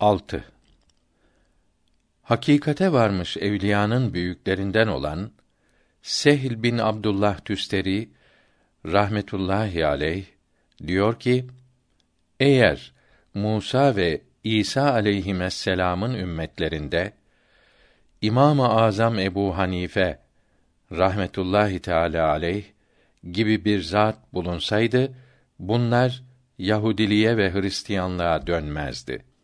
6. Hakikate varmış evliyanın büyüklerinden olan Sehl bin Abdullah Tüsteri rahmetullahi aleyh diyor ki: Eğer Musa ve İsa aleyhisselam'ın ümmetlerinde İmam-ı Azam Ebu Hanife rahmetullahi teala aleyh gibi bir zat bulunsaydı bunlar Yahudiliğe ve Hristiyanlığa dönmezdi.